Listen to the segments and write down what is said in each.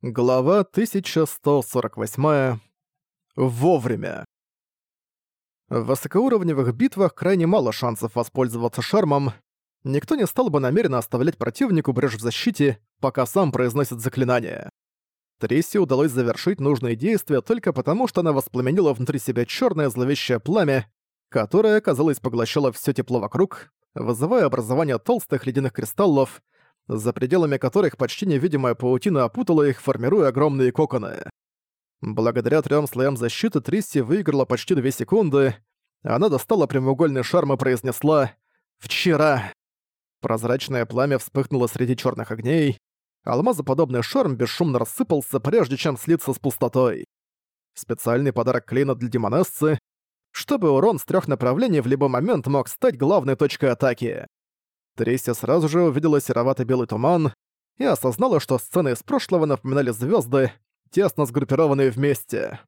Глава 1148. Вовремя. В высокоуровневых битвах крайне мало шансов воспользоваться шармом. Никто не стал бы намеренно оставлять противнику брешь в защите, пока сам произносит заклинание. Трисси удалось завершить нужные действия только потому, что она воспламенила внутри себя черное зловещее пламя, которое, казалось, поглощало все тепло вокруг, вызывая образование толстых ледяных кристаллов — за пределами которых почти невидимая паутина опутала их, формируя огромные коконы. Благодаря трем слоям защиты Трисси выиграла почти две секунды. Она достала прямоугольный шарм и произнесла «Вчера». Прозрачное пламя вспыхнуло среди черных огней. Алмазоподобный шарм бесшумно рассыпался, прежде чем слиться с пустотой. Специальный подарок Клейна для демонессы, чтобы урон с трех направлений в любой момент мог стать главной точкой атаки. Трисси сразу же увидела сероватый белый туман и осознала, что сцены из прошлого напоминали звезды, тесно сгруппированные вместе.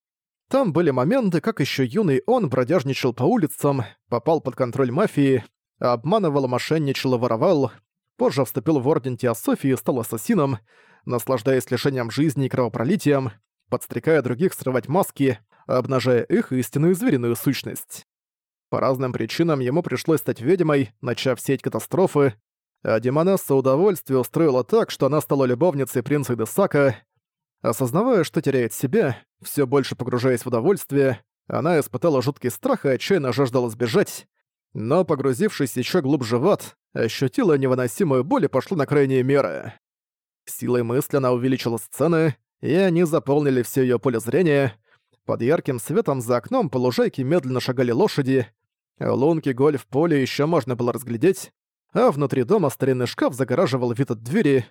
Там были моменты, как еще юный он бродяжничал по улицам, попал под контроль мафии, обманывал, мошенничал и воровал, позже вступил в Орден Теософии и стал ассасином, наслаждаясь лишением жизни и кровопролитием, подстрекая других срывать маски, обнажая их истинную звериную сущность. По разным причинам ему пришлось стать ведьмой, начав сеть катастрофы, а Демонесса удовольствие устроила так, что она стала любовницей принца Десака. Осознавая, что теряет себя, все больше погружаясь в удовольствие, она испытала жуткий страх и отчаянно жаждала сбежать, но, погрузившись еще глубже в ад, ощутила невыносимую боль и пошла на крайние меры. Силой мысли она увеличила сцены, и они заполнили все ее поле зрения. Под ярким светом за окном по лужайке медленно шагали лошади, Лунки гольф поле еще можно было разглядеть, а внутри дома старинный шкаф загораживал вид от двери.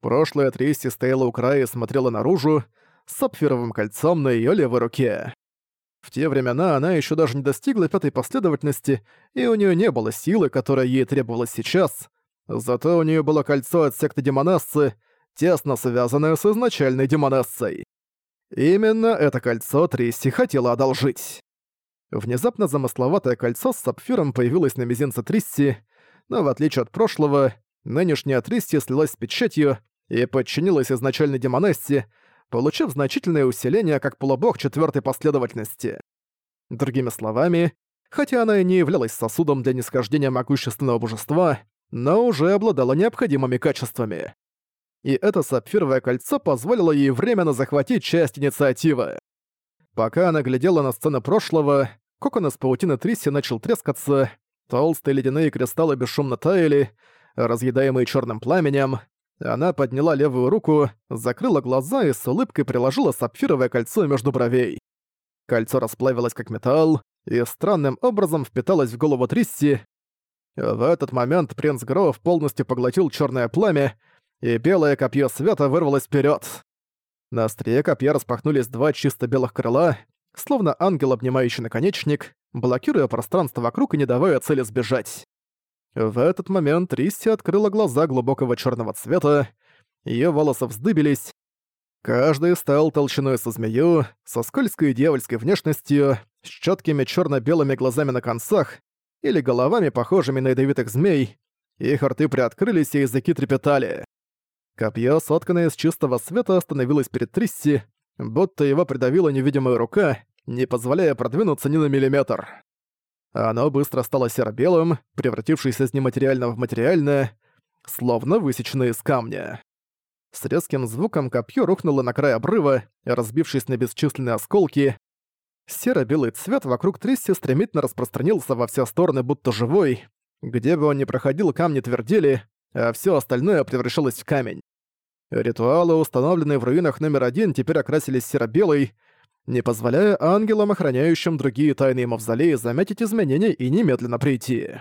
Прошлое Трейси стояла у края и смотрела наружу, с сапфировым кольцом на ее левой руке. В те времена она еще даже не достигла пятой последовательности, и у нее не было силы, которая ей требовалась сейчас. Зато у нее было кольцо от секты демонессы, тесно связанное с изначальной демонессой. Именно это кольцо Трейси хотела одолжить. Внезапно замысловатое кольцо с сапфиром появилось на мизинце Трисси, но в отличие от прошлого, нынешняя тристи слилась с печатью и подчинилась изначальной демонессе, получив значительное усиление как полубог четвертой последовательности. Другими словами, хотя она и не являлась сосудом для нисхождения могущественного божества, но уже обладала необходимыми качествами. И это сапфировое кольцо позволило ей временно захватить часть инициативы. Пока она глядела на сцены прошлого, кокон из паутины Трисси начал трескаться, толстые ледяные кристаллы бесшумно таяли, разъедаемые черным пламенем. Она подняла левую руку, закрыла глаза и с улыбкой приложила сапфировое кольцо между бровей. Кольцо расплавилось как металл и странным образом впиталось в голову Трисси. В этот момент принц Гров полностью поглотил черное пламя, и белое копье света вырвалось вперед. На острие копья распахнулись два чисто белых крыла, словно ангел, обнимающий наконечник, блокируя пространство вокруг и не давая цели сбежать. В этот момент Ристи открыла глаза глубокого черного цвета, ее волосы вздыбились, каждый стал толщиной со змею, со скользкой дьявольской внешностью, с четкими черно белыми глазами на концах или головами, похожими на ядовитых змей, их рты приоткрылись и языки трепетали. Копье, сотканное из чистого света, остановилось перед Трисси, будто его придавила невидимая рука, не позволяя продвинуться ни на миллиметр. Оно быстро стало серо-белым, превратившись из нематериального в материальное, словно высеченное из камня. С резким звуком копье рухнуло на край обрыва, разбившись на бесчисленные осколки. Серо-белый цвет вокруг Трисси стремительно распространился во все стороны, будто живой. Где бы он ни проходил, камни твердели, а все остальное превращалось в камень. Ритуалы, установленные в руинах номер один, теперь окрасились серо-белой, не позволяя ангелам, охраняющим другие тайные мавзолеи, заметить изменения и немедленно прийти.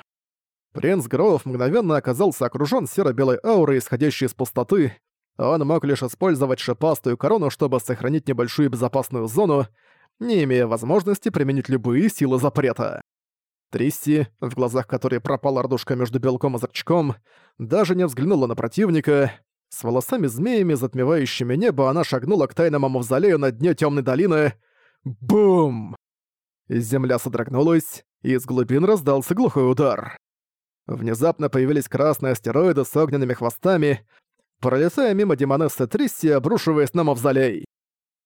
Принц Гроув мгновенно оказался окружён серо-белой аурой, исходящей из пустоты. Он мог лишь использовать шипастую корону, чтобы сохранить небольшую безопасную зону, не имея возможности применить любые силы запрета. Тристи в глазах которой пропала ордушка между белком и зрачком, даже не взглянула на противника. С волосами-змеями, затмевающими небо, она шагнула к тайному мавзолею на дне темной долины. Бум! Земля содрогнулась, и из глубин раздался глухой удар. Внезапно появились красные астероиды с огненными хвостами, пролетая мимо демонессы Тристи, обрушиваясь на мавзолей.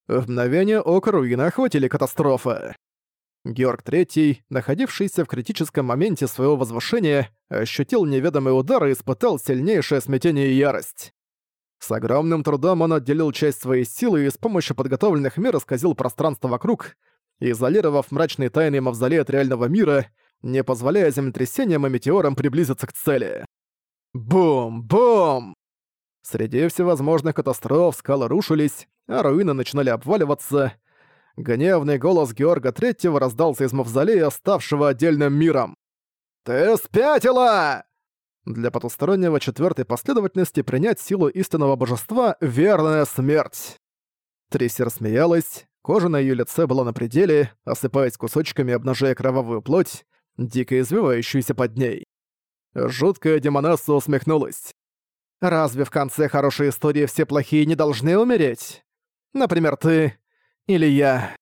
В мгновение ока руины охватили катастрофы. Георг III, находившийся в критическом моменте своего возвышения, ощутил неведомый удар и испытал сильнейшее смятение и ярость. С огромным трудом он отделил часть своей силы и с помощью подготовленных мер исказил пространство вокруг, изолировав мрачные тайны мавзолея от реального мира, не позволяя землетрясениям и метеорам приблизиться к цели. Бум-бум! Среди всевозможных катастроф скалы рушились, а руины начинали обваливаться, гневный голос Георга Третьего раздался из мавзолея, ставшего отдельным миром. «Ты спятила!» Для потустороннего четвертой последовательности принять силу истинного божества — верная смерть. Трисер смеялась, кожа на ее лице была на пределе, осыпаясь кусочками, обнажая кровавую плоть, дико извивающуюся под ней. Жуткая демонесса усмехнулась. «Разве в конце хорошей истории все плохие не должны умереть? Например, ты...» Или я...»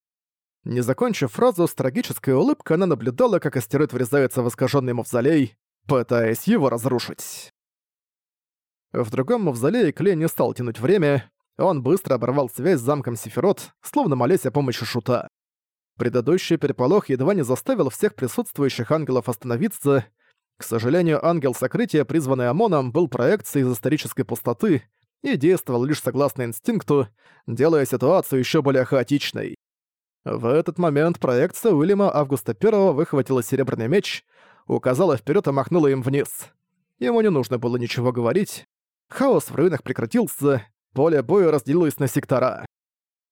Не закончив фразу, с трагической улыбкой она наблюдала, как астероид врезается в искаженный мавзолей, пытаясь его разрушить. В другом мавзолее Клей не стал тянуть время, он быстро оборвал связь с замком Сефирот, словно молясь о помощи Шута. Предыдущий переполох едва не заставил всех присутствующих ангелов остановиться. К сожалению, ангел сокрытия, призванный ОМОНом, был проекцией из исторической пустоты, и действовал лишь согласно инстинкту, делая ситуацию еще более хаотичной. В этот момент проекция Уильяма Августа первого выхватила серебряный меч, указала вперед и махнула им вниз. Ему не нужно было ничего говорить. Хаос в руинах прекратился, поле боя разделилось на сектора.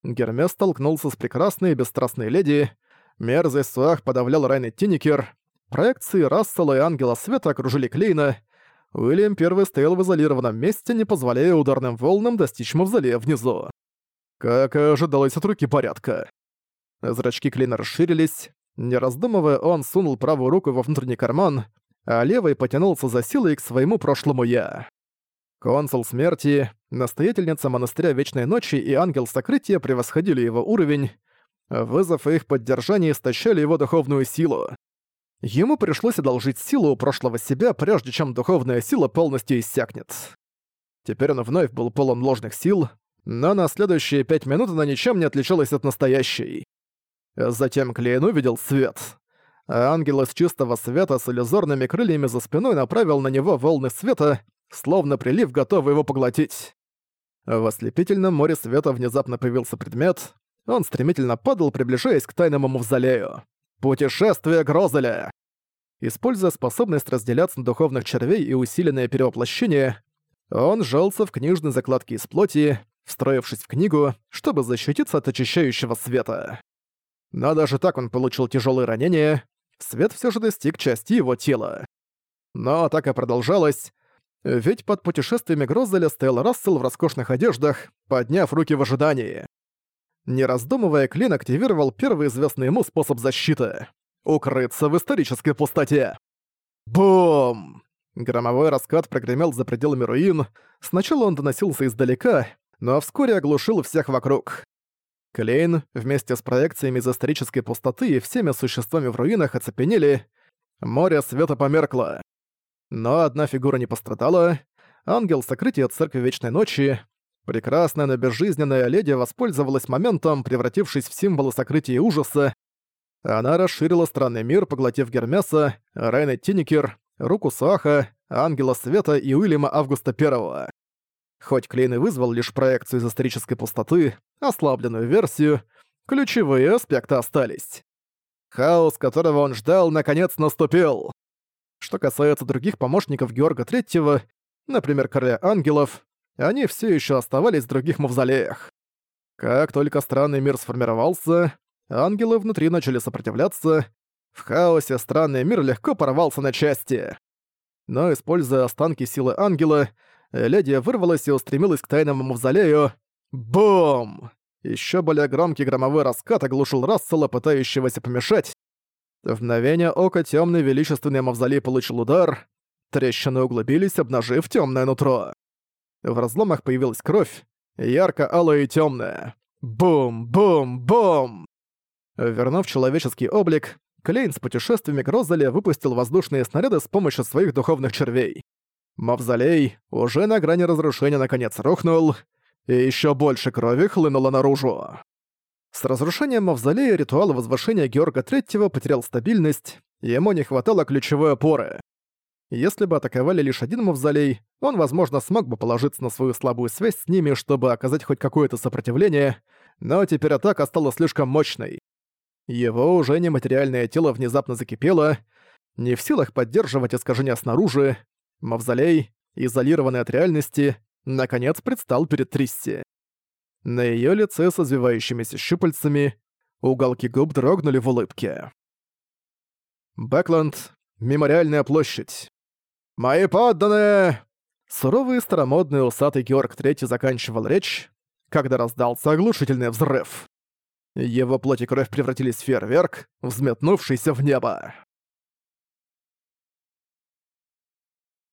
Гермес столкнулся с прекрасной и бесстрастной леди, мерзый Суах подавлял Райна Тинникер, проекции Рассела и Ангела Света окружили Клейна, Уильям Первый стоял в изолированном месте, не позволяя ударным волнам достичь мавзолея внизу. Как и ожидалось от руки порядка. Зрачки Клина расширились. Не раздумывая, он сунул правую руку во внутренний карман, а левой потянулся за силой к своему прошлому «я». Консул Смерти, настоятельница Монастыря Вечной Ночи и Ангел Сокрытия превосходили его уровень, вызов их поддержания истощали его духовную силу. Ему пришлось одолжить силу у прошлого себя, прежде чем духовная сила полностью иссякнет. Теперь он вновь был полон ложных сил, но на следующие пять минут она ничем не отличалась от настоящей. Затем Клейн увидел свет. Ангел из чистого света с иллюзорными крыльями за спиной направил на него волны света, словно прилив, готовый его поглотить. В ослепительном море света внезапно появился предмет. Он стремительно падал, приближаясь к тайному мавзолею. Путешествие Грозеля! Используя способность разделяться на духовных червей и усиленное перевоплощение, он жался в книжной закладке из плоти, встроившись в книгу, чтобы защититься от очищающего света. Но даже так он получил тяжелые ранения, свет все же достиг части его тела. Но атака продолжалась, ведь под путешествиями Грозеля стоял Рассел в роскошных одеждах, подняв руки в ожидании. Не раздумывая, Клин активировал первый известный ему способ защиты — укрыться в исторической пустоте. Бум! Громовой раскат прогремел за пределами руин. Сначала он доносился издалека, но вскоре оглушил всех вокруг. Клейн вместе с проекциями из исторической пустоты и всеми существами в руинах оцепенели. Море света померкло. Но одна фигура не пострадала. Ангел сокрытия Церкви Вечной Ночи, Прекрасная, но безжизненная леди воспользовалась моментом, превратившись в символы сокрытия ужаса. Она расширила странный мир, поглотив Гермеса, Райна Тинникер, Руку Саха, Ангела Света и Уильяма Августа Первого. Хоть Клейн и вызвал лишь проекцию из исторической пустоты, ослабленную версию, ключевые аспекты остались. Хаос, которого он ждал, наконец наступил. Что касается других помощников Георга Третьего, например, Короля Ангелов, они все еще оставались в других мавзолеях. Как только странный мир сформировался, ангелы внутри начали сопротивляться, в хаосе странный мир легко порвался на части. Но, используя останки силы ангела, леди вырвалась и устремилась к тайному мавзолею. Бум! Еще более громкий громовой раскат оглушил Рассела, пытающегося помешать. В мгновение ока темный величественный мавзолей получил удар. Трещины углубились, обнажив темное нутро. В разломах появилась кровь, ярко-алая и темная. Бум-бум-бум! Вернув человеческий облик, Клейн с путешествиями к Розале выпустил воздушные снаряды с помощью своих духовных червей. Мавзолей уже на грани разрушения наконец рухнул, и еще больше крови хлынуло наружу. С разрушением мавзолея ритуал возвышения Георга III потерял стабильность, ему не хватало ключевой опоры. Если бы атаковали лишь один мавзолей, он, возможно, смог бы положиться на свою слабую связь с ними, чтобы оказать хоть какое-то сопротивление, но теперь атака стала слишком мощной. Его уже нематериальное тело внезапно закипело, не в силах поддерживать искажения снаружи, мавзолей, изолированный от реальности, наконец предстал перед Трисси. На ее лице с извивающимися щупальцами уголки губ дрогнули в улыбке. Бэкленд, Мемориальная площадь. Мои подданные!» Суровый старомодный усатый Георг Третий заканчивал речь, когда раздался оглушительный взрыв. Его плоть и кровь превратились в фейерверк, взметнувшийся в небо.